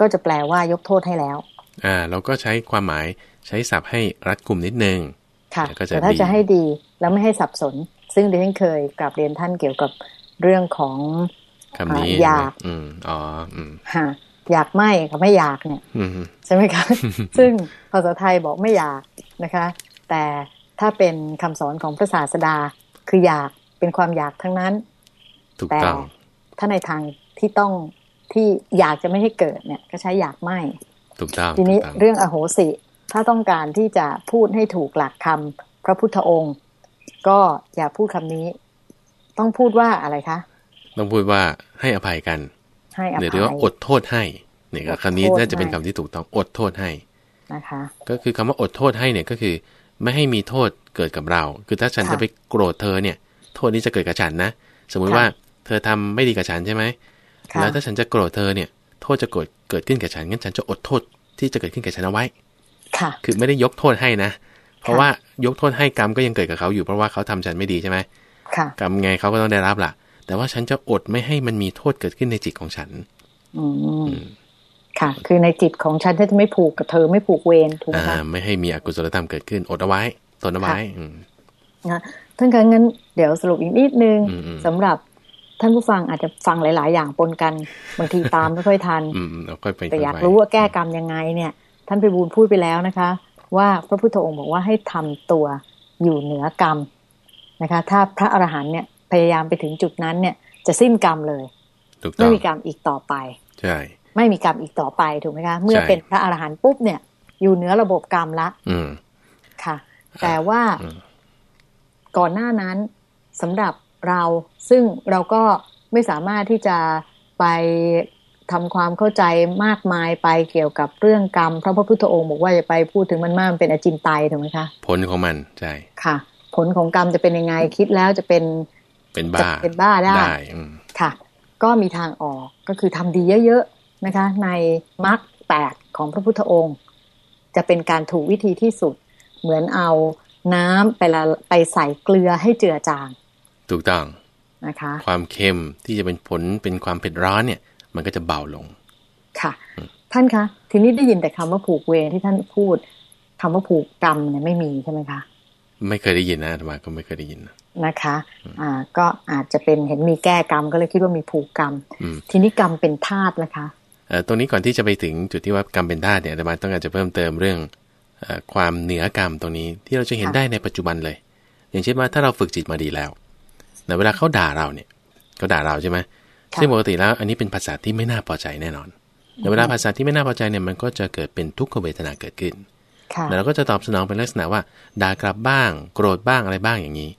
ก็จะแปลว่ายกโทษให้แล้ว
อ่า เราก็ใช้ความหมาย ใช้ศัพท์ให้รัดกลุ่มนิดนึง
ค่ะ
แล้วก็จะ
แต่ถ้า
ดี
จะให้ดีแล้วไม่ให้สับสน ซึ่งดิฉันเคยกลับเรียนท่านเกี่ยวกับเรื่องของ
คำนี้
อ่าอยาก
อืมอ๋ออืม
ฮะอยากไม่กับไม่อยากเนี่ย
อืม
ใช่ไหมคะซึ่งภาษาไทยบอกไม่อยากนะคะ แต่ถ้าเป็นคำสอนของพระศาสดาคืออยากเป็นความอยากทั้งนั้น
ถูก
แต่
ต้อง
ถ้าในทางที่ต้องที่อยากจะไม่ให้เกิดเนี่ย ก็ใช้อยากไม่
ถูกต้อง
ทีนี้
ถูกต้อง
เรื่องอโหสิ ถ้าต้องการที่จะพูดให้ถูกหลักคำพระพุทธองค์ ก็อย่าพูดคำนี้ ต้องพูดว่าอะไรคะ
ต้องพูดว่าให้อภัยกัน
ให้อ
หรือ
ภั
เรียกว่าอด
ย
โทษให้เนี่ยก็
อด
คำนี้
โทษ
น่าจะเป็น
ให้
คำที่ถูกต้องอดโทษให้
นะคะ
ก็คือคำว่าอดโทษให้เนี่ยก็คือ ไม่ให้มีโทษเกิดกับเรา คือถ้าฉัน
ค่ะ
จะไปโกรธเธอเนี่ย โทษนี้จะเกิดกับฉันนะ สมมุติ
ค่ะ
ว่าเธอทำไม่ดีกับฉันใช่ไหม
ค่ะ
แล้วถ้าฉันจะโกรธเธอเนี่ย โทษจะเกิดเกิดขึ้นกับฉันงั้นฉันจะอดโทษที่จะเกิดขึ้นกับฉันเอาไว้
ค่ะ
คือไม่ได้ยกโทษให้นะ เพราะว่ายกโทษให้กรรมก็ยังเกิดกับเขาอยู่เพราะว่าเขาทำฉันไม่ดีใช่ไหม
ค่ะ
กรรมไงเขาก็ต้องได้รับล่ะ แต่ว่าฉันจะอดไม่ให้มันมีโทษเกิดขึ้นในจิตของฉัน
อืมค่ะ คือในจิตของฉันถ้าจะไม่ผูกกับเธอไม่ผูกเวรถูกไหม
อ่า
คะ
ไม่ให้มีอกุศลธรรมเกิดขึ้นอดเอาไว้ทนเอาไว้อืม
นะท่านคะงั้นเดี๋ยวสรุปอีกนิดนึง
อืมอืม
สำหรับท่านผู้ฟังอาจจะฟังหลาย ๆ อย่างปนกันบางทีตามไม่ค่อยทัน
อืมอืมเราค่อยไป
แต่อยาก
ค่ไป
รู้ว่าแก้กรรมยังไงเนี่ย ท่านไปบูลย์พูดไปแล้วนะคะ ว่าพระพุทธองค์บอกว่าให้ทำตัวอยู่เหนือกรรมนะคะ ถ้าพระอรหันต์เนี่ยพยายามไปถึงจุดนั้นเนี่ย จะสิ้นกรรมเลย
ถูกต้
ไม่
อง
มีกรรมอีกต่อไป
ใช่
ไม่มีกรรมอีกต่อไปถูกไหมคะ เมื่อ
ใช่
เป็นพระอรหันต์ปุ๊บเนี่ย อยู่เหนือระบบกรรมละ
อืม
ค่ะ แต่ว่า
อืม
ก่อนหน้านั้นสำหรับเราซึ่งเราก็ไม่สามารถที่จะไป ทำความเข้าใจมากมายไปเกี่ยวกับเรื่องกรรมเพราะพระพุทธองค์บอกว่าอย่าไปพูดถึงมันมากมันเป็นอจินไตยถูกไหมคะ
ผลของมันใช่
ค่ะ ผลของกรรมจะเป็นยังไงคิดแล้วจะเป็น
เป็น
จะ
บ้า
เป็นบ้าได้
ได้อืม
ค่ะ ก็มีทางออกก็คือทำดีเยอะๆนะคะ ในมรรคแปดของพระพุทธองค์ จะเป็นการถูกวิธีที่สุด เหมือนเอาน้ำไปละไปใส่เกลือให้เจือจาง
ถูกต้อง
นะคะ
ความเค็มที่จะเป็นผลเป็นความเผ็ดร้อนเนี่ย มันก็จะเบาลง
ค่ะ ท่านคะทีนี้ได้ยินแต่คำว่าผูกเวรที่ท่านพูดคำว่าผูกกรรมเนี่ยไม่มีใช่ไหมคะ
ไม่เคยได้ยินนะอาตมาก็ไม่เคยได้ยินนะ
นะคะ อ่า ก็อาจจะเป็นเห็นมีแก้กรรมก็เลยคิดว่ามีผูกกรรม
อืม
ทีนี้กรรมเป็นธาตุนะคะ
เอ่อตรงนี้ก่อนที่จะไปถึงจุดที่ว่ากรรมเป็นธาตุเนี่ยอาตมาต้องการจะเพิ่มเติมเรื่องเอ่อความเหนือกรรมตรงนี้ที่เราจะเห็น
ค่ะ
ได้ในปัจจุบันเลย อย่างเช่นว่าถ้าเราฝึกจิตมาดีแล้วแต่เวลาเขาด่าเราเนี่ยเขาด่าเราใช่ไหม
ค่ะ
ซึ่งปกติแล้วอันนี้เป็นภาษาที่ไม่น่าพอใจแน่นอนแต่เวลาภาษาที่ไม่น่าพอใจเนี่ยมันก็จะเกิดเป็นทุกขเวทนาเกิดขึ้น
ค่ะ
แล้วเราก็จะตอบสนองเป็นลักษณะว่าด่ากลับบ้าง โกรธบ้างอะไรบ้างอย่างนี้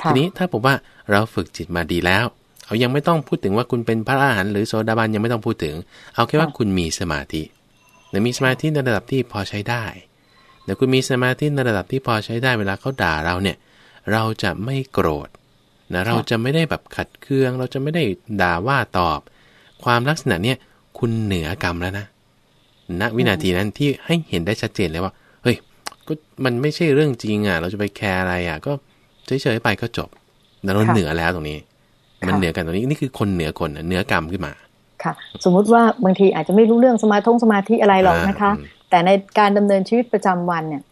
ค่ะ
ทีนี้ถ้าผมว่าเราฝึกจิตมาดีแล้วเอายังไม่ต้องพูดถึงว่าคุณเป็นพระอรหันต์หรือโสดาบันยังไม่ต้องพูดถึง เอาแค่ว่า
ค่ะ
คุณมีสมาธิแต่มีสมาธิในระดับที่พอใช้ได้แต่คุณมีสมาธิในระดับที่พอใช้ได้เวลาเขาด่าเราเนี่ย เราจะไม่โกรธ นะเราจะไม่ได้แบบขัดเคือง เราจะไม่ได้ด่าว่าตอบ ความลักษณะเนี่ยคุณเหนือกรรมแล้วนะณวินาทีนั้นที่ให้เห็นได้ชัดเจนเลยว่า เฮ้ยก็มันไม่ใช่เรื่องจริงอะ เราจะไปแคร์อะไรอะ ก็เฉยๆไปก็จบแต่เรา
ค่ะ
เหนือแล้วตรงนี้ มัน
ค่ะ
เหนือกันตรงนี้นี่คือคนเหนือคนน่ะเหนือกรรมขึ้นมา
ค่ะ สมมุติว่าบางทีอาจจะไม่รู้เรื่องสมาธงสมาธิอะไรหรอกนะคะ
อ่าอืม
แต่ในการดำเนินชีวิตประจำวันเนี่ย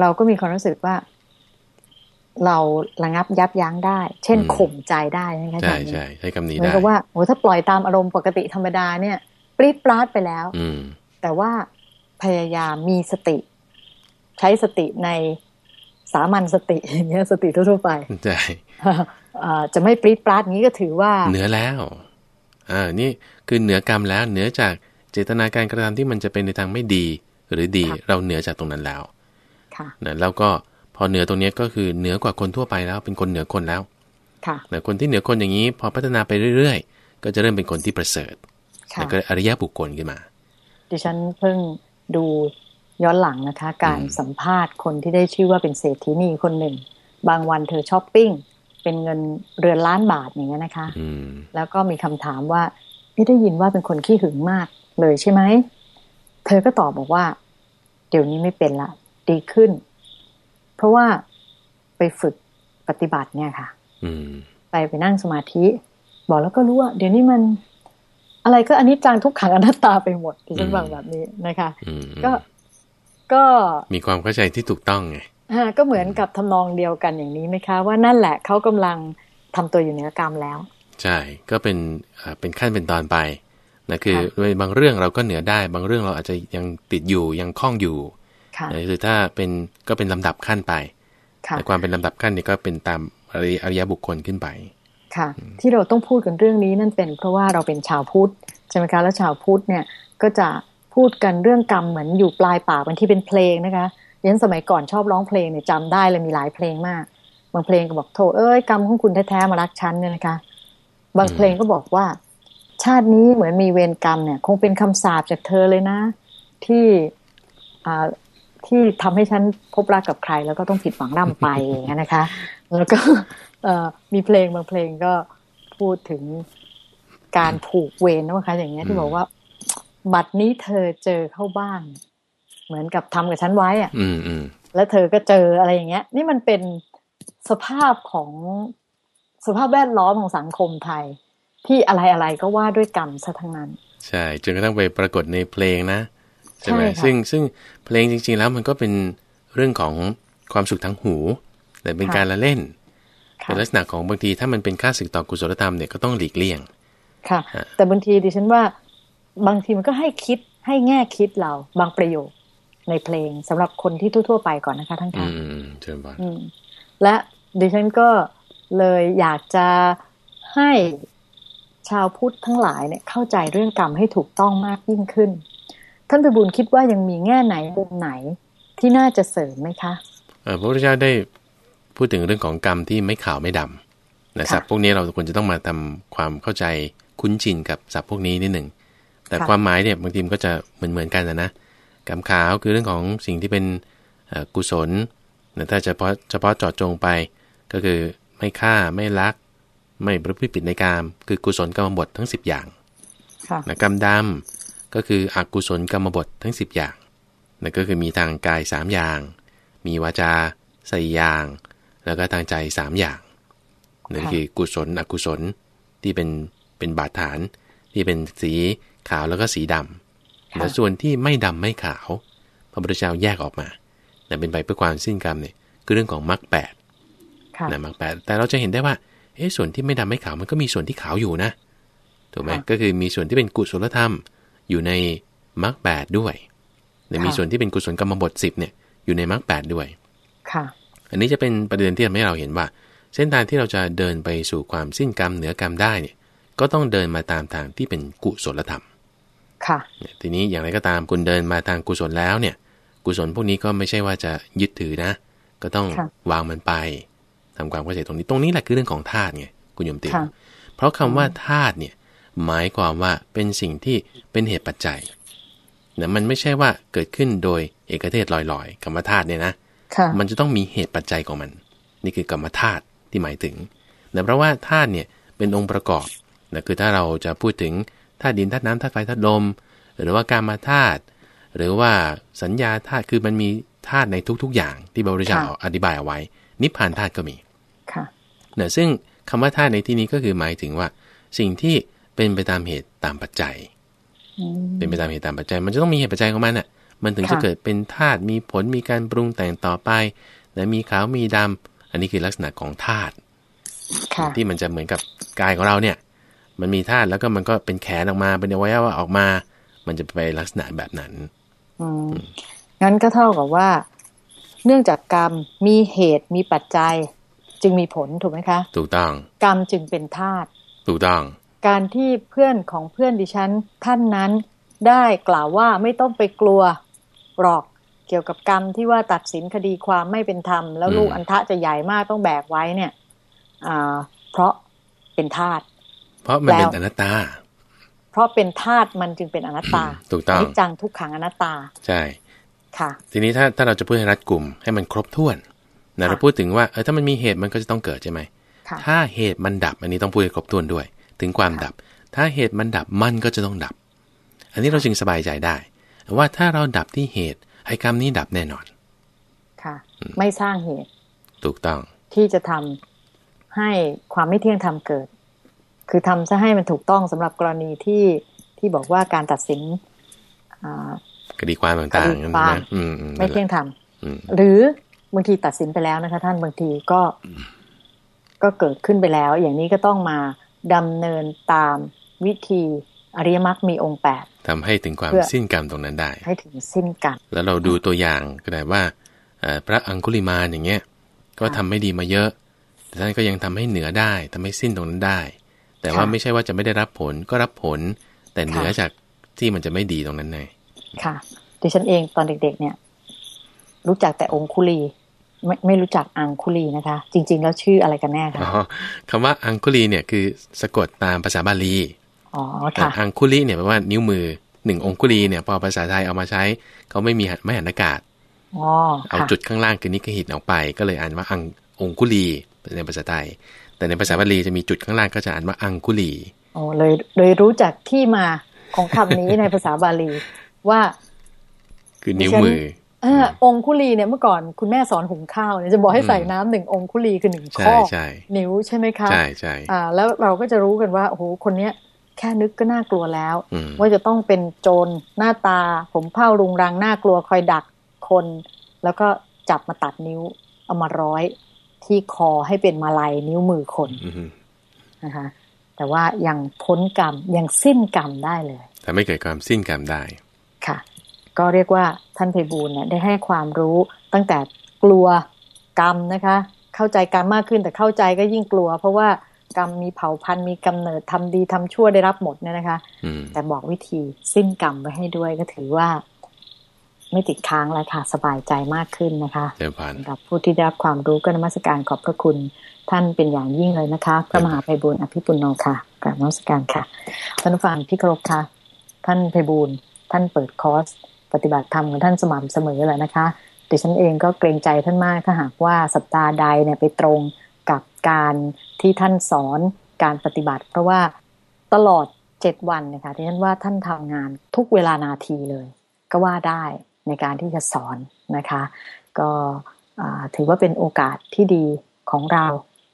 เราก็มีความรู้สึกว่า เราระงับยับยั้งได้ เช่น
อืม
ข่มใจได้นะคะ
ใช่
อาจารย์
ใช่ใช้คำนี้
เหมือน
ได้
กับว่าโอ้ถ้าปล่อยตามอารมณ์ปกติธรรมดาเนี่ย ปรี๊ดปราดไปแล้ว
อืม
แต่ว่าพยายามมีสติ ใช้สติในสามัญสติอย่างเงี้ยสติทั่วๆไป
ใช่
อ่าจะไม่ปรี๊ดปราดอย่างนี้ก็ถือว่า
เหนือแล้วอ่านี่คือเหนือกรรมแล้วเหนือจากเจตนาการกระทำที่มันจะเป็นในทางไม่ดีหรือดี
ค่ะ
เราเหนือจากตรงนั้นแล้ว
ค่ะ
นะแล้วก็ พอเหนือตรงเนี้ยก็คือเหนือกว่าคนทั่วไปแล้วเป็นคนเหนือคนแล้ว
ค่ะ
นะคนที่เหนือคนอย่างนี้ พอพัฒนาไปเรื่อยๆ ก็จะเริ่มเป็นคนที่ประเสริฐ
ค่ะ
แล้วก็อริยบุคคลขึ้นมา
ดิฉันเพิ่งดูย้อนหลังนะคะ การ
อืม
สัมภาษณ์คนที่ได้ชื่อว่าเป็นเศรษฐีนีคนหนึ่ง บางวันเธอช้อปปิ้งเป็นเงินเรือนล้านบาทอย่างเงี้ยนะคะ
อืม
แล้วก็มีคำถามว่าเอ๊ะได้ยินว่าเป็นคนขี้หึงมากเลยใช่ไหมเธอก็ตอบบอกว่า เดี๋ยวนี้ไม่เป็นละดีขึ้น เพราะว่าไปฝึกปฏิบัติเนี่ยค่ะ
อืม
ไปไปนั่งสมาธิ บอกแล้วก็รู้ว่า เดี๋ยวนี้มันอะไรก็อันนี้จังทุกขังอนัตตาไปหมดดิฉัน
อืม
ฟังแบบนี้นะคะ
อืม
ก็ก็
มีความเข้าใจที่ถูกต้องไง
อ่าก็เหมือนกับทำนองเดียวกันอย่างนี้ไหมคะ ว่านั่นแหละเขากำลังทำตัวอยู่เหนือกรรมแล้ว
ใช่ก็เป็นอ่าเป็นขั้นเป็นตอนไปนะคือ
ค่ะ
บางเรื่องเราก็เหนือได้ บางเรื่องเราอาจจะยังติดอยู่ยังคล้องอยู่
ค่ะ
นะคือถ้าเป็นก็เป็นลำดับขั้นไป
ค่ะ
แต่ความเป็นลำดับขั้นนี่ก็เป็นตามอริอริยบุคคลขึ้นไป
ค่ะ ที่เราต้องพูดกันเรื่องนี้นั่นเป็น เพราะว่าเราเป็นชาวพุทธใช่ไหมคะแล้วชาวพุทธเนี่ยก็จะพูดกันเรื่องกรรมเหมือนอยู่ปลายปากบางทีเป็นเพลงนะคะเรียนสมัยก่อนชอบร้องเพลงเนี่ยจำได้เลยมีหลายเพลงมาก บางเพลงก็บอกโถเอ้ยกรรมของคุณแท้ๆมารักฉันเนี่ยนะคะ บางเพลงก็บอกว่า ชาตินี้เหมือนมีเวรกรรมเนี่ย คงเป็นคำสาปจากเธอเลยนะ ที่อ่า ที่ทำให้ฉันพบรักกับใคร แล้วก็ต้องผิดหวังร่ำไปอย่างนี้ยนะคะ แล้วก็เอ่อมีเพลงบางเพลงก็พูดถึงการผูกเวรนะคะ อย่างเงี้ยที่บอกว่า บัดนี้เธอเจอเข้าบ้านเหมือนกับทำกับฉันไว้อะ
อืมอืม
แล้วเธอก็เจออะไรอย่างเงี้ย นี่มันเป็นสภาพของสภาพแวดล้อมของสังคมไทย ที่อะไรอะไรๆก็ว่าด้วยกรรมซะทั้งนั้น
ใช่จนกระทั่งไปปรากฏในเพลงนะ ใช่ไหม
ใช่ค่ะ
ซึ่งซึ่งเพลงจริง ๆ แล้วมันก็เป็นเรื่องของความสุขทางหู แต่เป็นการละเล่น
ค่ะ
เป็นลักษณะของบางทีถ้ามันเป็นค่าศึกต่อกุศลธรรมเนี่ยก็ต้องหลีกเลี่ยง
ค่ะ
ฮะ
แต่บางทีดิฉันว่าบางทีมันก็ให้คิดให้แง่คิดเราบางประโยคในเพลงสำหรับคนที่ทั่ว ๆ ไปก่อนนะคะท่าน
อื
คะ
มอืมอืมเชิญบอล
อืมและดิฉันก็เลยอยากจะให้ชาวพุทธทั้งหลายเนี่ยเข้าใจเรื่องกรรมให้ถูกต้องมากยิ่งขึ้น ท่านไปบุญคิดว่ายังมีแง่ไหนมุมไหนที่น่าจะเสริมไหมคะ
เอ่อพระพุทธเจ้าได้พูดถึงเรื่องของกรรมที่ไม่ขาวไม่ดำนะ
ค่ะ
ศัพท์พวกนี้เราควรจะต้องมาทำความเข้าใจคุ้นชินกับศัพท์พวกนี้นิดหนึ่งแต่
ค่ะ
ความหมายเนี่ยบางทีมันก็จะเหมือนเหมือนๆกันนะนะกรรมขาวคือเรื่องของสิ่งที่เป็นเอ่อกุศลนะถ้าเฉพาะเฉพาะเจาะจงไป ก็คือไม่ฆ่าไม่ลัก ไม่ประพฤติผิดในกาม คือกุศลกรรมบททั้ง 10 อย่าง
ค่ะ
นะกรรมดำ ก็คืออกุศลกรรมบททั้ง 10 อย่างนั่นก็คือมีทางกาย 3 อย่าง มีวาจาสี่อย่าง แล้วก็ทางใจ 3 อย่างนั่น
ค่ะ
คือกุศลอกุศลที่เป็นเป็นบาดฐาน ที่เป็นสีขาวแล้วก็สีดำ
ค่ะ
แล้วส่วนที่ไม่ดำไม่ขาว พระพุทธเจ้าแยกออกมานั่นเป็นไปเพื่อความสิ้นกรรมเนี่ยคือเรื่องของมรรคแปด
ค่ะ
นะมรรคแปดแต่เราจะเห็นได้ว่าเอ๊ะส่วนที่ไม่ดำไม่ขาวมันก็มีส่วนที่ขาวอยู่นะถูกไหม
ค่ะ
ก็คือมีส่วนที่เป็นกุศลธรรม อยู่ในมรรคแปดด้วยแต่
ค่ะ
มีส่วนที่เป็นกุศลกรรมบทสิบเนี่ยอยู่ในมรรคแปดด้วย
ค่ะ
อันนี้จะเป็นประเด็นที่ทำให้เราเห็นว่า เส้นทางที่เราจะเดินไปสู่ความสิ้นกรรมเหนือกรรมได้เนี่ย ก็ต้องเดินมาตามทางที่เป็นกุศลธรรม
ค่ะ
เนี่ยทีนี้อย่างไรก็ตามคุณเดินมาทางกุศลแล้วเนี่ย กุศลพวกนี้ก็ไม่ใช่ว่าจะยึดถือนะ ก็ต้อง
ค่ะ
วางมันไปทำความเข้าใจตรงนี้ ตรงนี้แหละคือเรื่องของธาตุไงคุณโยมติว
ค่ะ
เพราะคำว่าธาตุเนี่ย หมายความว่าเป็นสิ่งที่เป็นเหตุปัจจัยนะมันไม่ใช่ว่าเกิดขึ้นโดยเอกเทศลอยๆคำว่าธาตุเนี่ยนะ
ค่ะ
มันจะต้องมีเหตุปัจจัยของมัน นี่คือกรรมธาตุที่หมายถึงนะเพราะว่าธาตุเนี่ยเป็นองค์ประกอบนะคือถ้าเราจะพูดถึงธาตุดินธาตุน้ำธาตุไฟธาตุลม หรือว่าการมาธาตุหรือว่าสัญญาธาตุคือมันมีธาตุในทุก ๆ อย่าง ที่พระพุทธเจ้า
ค่ะ
อธิบายเอาไว้ นิพพานธาตุก็มี
ค่ะ
นะซึ่งคำว่าธาตุในที่นี้ก็คือหมายถึงว่า สิ่งที่ เป็นไปตามเหตุตามปัจจัย
อืม
เป็นไปตามเหตุตามปัจจัย มันจะต้องมีเหตุปัจจัยของมันอะ มันถึงจะเกิดเป็นธาตุมีผลมีการปรุงแต่งต่อไปนะมีขาวมีดำอันนี้คือลักษณะของธาตุที่มันจะเหมือนกับกายของเราเนี่ย มันมีธาตุแล้วก็มันก็เป็นแขนออกมาเป็นอวัยวะออกมา มันจะไปลักษณะแบบนั้น
อืมงั้นก็เท่ากับว่า เนื่องจากกรรมมีเหตุมีปัจจัย จึงมีผลถูกไหมคะ
ถูกต้อง
กรรมจึงเป็นธาตุ
ถูกต้อง
การที่เพื่อนของเพื่อนดิฉันท่านนั้น ได้กล่าวว่าไม่ต้องไปกลัวหรอกเกี่ยวกับกรรมที่ว่าตัดสินคดีความไม่เป็นธรรม แล้วลูกอันทะจะใหญ่มากต้องแบกไว้เนี่ยอ่าเพราะเป็นธาตุ
เพราะมันเป็นอนัตตา
เพราะเป็นธาตุมันจึงเป็นอนัตตา
ถูกต้องนิ
จังทุกขังอนัตตา
ใช่
ค่ะ
ทีนี้ถ้าถ้าเราจะพูดให้รัดกลุ่มให้มันครบถ้วนนะเราพูดถึงว่าเออถ้ามันมีเหตุมันก็จะต้องเกิดใช่ไหมถ้าเหตุมันดับอันนี้ต้องพูดให้ครบถ้วนด้วย ถึงความดับ ถ้าเหตุมันดับมันก็จะต้องดับ อันนี้เราจึงสบายใจได้ ว่าถ้าเราดับที่เหตุไอ้กรรมนี้ดับแน่นอน
ค่ะ ไม่สร้างเหตุ
ถูกต้อง
ที่จะทำให้ความไม่เที่ยงธรรมเกิด คือทำจะให้มันถูกต้องสำหรับกรณีที่ที่บอกว่าการตัดสิน
คดีความต่างๆนะ
ไม่เที่ยงธรรมหรือบางทีตัดสินไปแล้วนะคะ ท่านบางทีก็ก็เกิดขึ้นไปแล้ว อย่างนี้ก็ต้องมา ดำเนินตามวิธีอริยมรรคมีองค์แปด
ทำให้ถึงความสิ้นกรรมตรงนั้นได้
ให้ถึงสิ้นกรรม
แล้วเราดูตัวอย่างก็ได้ว่าพระอังคุลิมาอย่างเงี้ย ก็ทำไม่ดีมาเยอะ แต่ท่านก็ยังทำให้เหนือได้ทำให้สิ้นตรงนั้นได้ แต่ว่าไม่ใช่ว่าจะไม่ได้รับผลก็รับผล แต่เหนือจากที่มันจะไม่ดีตรงนั้นไง
ค่ะดิฉันเองตอนเด็ก ๆ เนี่ย รู้จักแต่องคุลี ไม่ไม่รู้จักอังคุลีนะคะ จริง ๆ แล้วชื่ออะไรกันแน่คะ
คำว่าอังคุลีเนี่ยคือสะกดตามภาษาบาลี
อ๋อค่ะ
อังคุลีเนี่ยแปลว่านิ้วมือหนึ่งองคุลีเนี่ยพอภาษาไทยเอามาใช้เขาไม่มีไม่หันอากาศเอาจุดข้างล่างคือนิกหิตออกไป ก็เลยอ่านว่าอังองคุลีในภาษาไทย แต่ในภาษาบาลีจะมีจุดข้างล่างก็จะอ่านว่าอังคุลี
อ๋อเลยเลยรู้จักที่มาของคำนี้ในภาษาบาลีว่า
คือนิ้วมือ
อองคุลีเนี่ยเมื่อก่อนคุณแม่สอนหุงข้าวเนี่ยจะบอกให้ใส่น้ำหนึ่งองคุลีคือหนึ่งข้อนิ้วใช่ไหมคะ
ใช่ใช่
อ่า แล้วเราก็จะรู้กันว่าโอ้โหคนเนี้ยแค่นึกก็น่ากลัวแล้ว ว่าจะต้องเป็นโจรหน้าตา ผมเผ้ารุงรังน่ากลัวคอยดักคน แล้วก็จับมาตัดนิ้ว เอามาร้อย ที่คอให้เป็นมาลัยนิ้วมือคนนะคะแต่ว่ายังพ้นกรรมยังสิ้นกรรมได้เลย
แต่ไม่เกิดความสิ้นกรรมได้
ค่ะ ก็เรียกว่าท่านไพบูลเนี่ยได้ให้ความรู้ตั้งแต่กลัวกรรมนะคะ เข้าใจกรรมมากขึ้นแต่เข้าใจก็ยิ่งกลัว เพราะว่ากรรมมีเผ่าพันธุ์มีกำเนิดทำดีทำชั่วได้รับหมดเนี่ยนะคะแต่บอกวิธีสิ้นกรรมไว้ให้ด้วยก็ถือว่า ไม่ติดค้างแล้วค่ะ สบายใจมากขึ้นนะคะสำหรับผู้ที่ได้รับความรู้ก็นมัสการขอบพระคุณท่านเป็นอย่างยิ่งเลยนะคะพระมหาไพบูลอภิปุโนค่ะกราบนมัสการค่ะท่านผู้ฟังที่เคารพค่ะ ท่านไพบูลท่านเปิดคอร์ส ปฏิบัติธรรมของท่านสม่ำเสมอแหละนะคะดิฉันเองก็เกรงใจท่านมากถ้าหากว่าสัปดาห์ใดเนี่ยไปตรงกับการที่ท่านสอนการปฏิบัติ เพราะว่าตลอดเจ็ดวันนะคะที่ฉันว่าท่านทำงานทุกเวลานาทีเลย ก็ว่าได้ในการที่จะสอนนะคะ ก็ถือว่าเป็นโอกาสที่ดีของเรา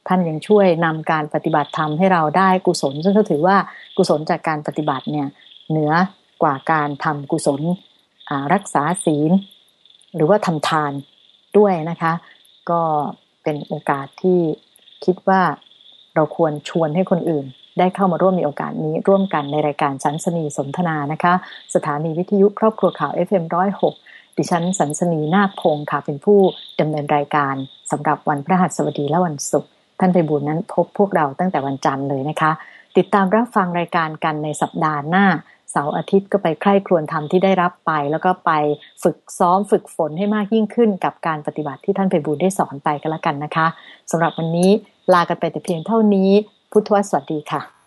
ท่านยังช่วยนำการปฏิบัติธรรมให้เราได้กุศล ซึ่งก็ถือว่ากุศลจากการปฏิบัติเนี่ยเหนือกว่าการทำกุศล รักษาศีล หรือว่าทำทานด้วยนะคะ ก็เป็นโอกาสที่คิดว่าเราควรชวนให้คนอื่น ได้เข้ามาร่วมในโอกาสนี้ร่วมกันในรายการสันสนีสนทนานะคะ สถานีวิทยุครอบครัวข่าว FM106 ดิฉันสันสนีนาคพงศ์ค่ะเป็นผู้ดำเนินรายการสำหรับวันพระหัสบดีและวันศุกร์ท่านไปบุญนั้นพบพวกเราตั้งแต่วันจันทร์เลยนะคะ ติดตามรับฟังรายการกันในสัปดาห์หน้า เสาร์อาทิตย์ก็ไปใคร่ครวญธรรมที่ได้รับไป แล้วก็ไปฝึกซ้อมฝึกฝนให้มากยิ่งขึ้น กับการปฏิบัติที่ท่านไปบูญได้สอนไปก็แล้วกันนะคะสำหรับวันนี้ลากันไปแต่เพียงเท่านี้ พุทธวสวัสดีค่ะ